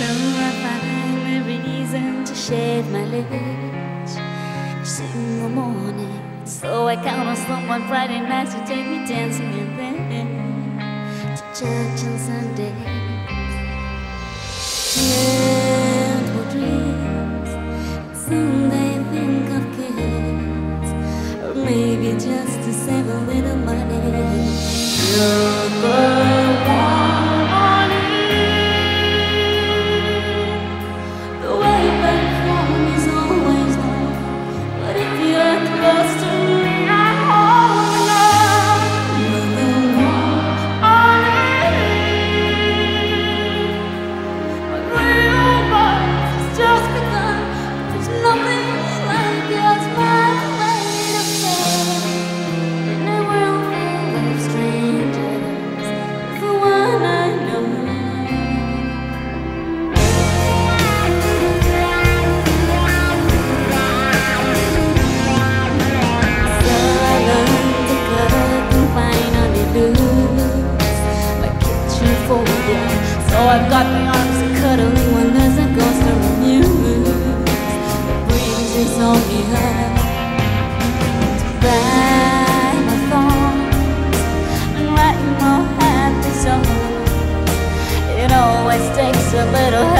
So I find a reason to shave my legs single morning. So I count on someone Friday nights to take me dancing and then to church on Sunday. Gentle dreams, they think of kids, or maybe just to save a little money. Sugar kitchen folder. So I've got my arms cuddling when there's a ghost or a muse. The breezes on me high to write my thoughts and write more happy songs. It always takes a little help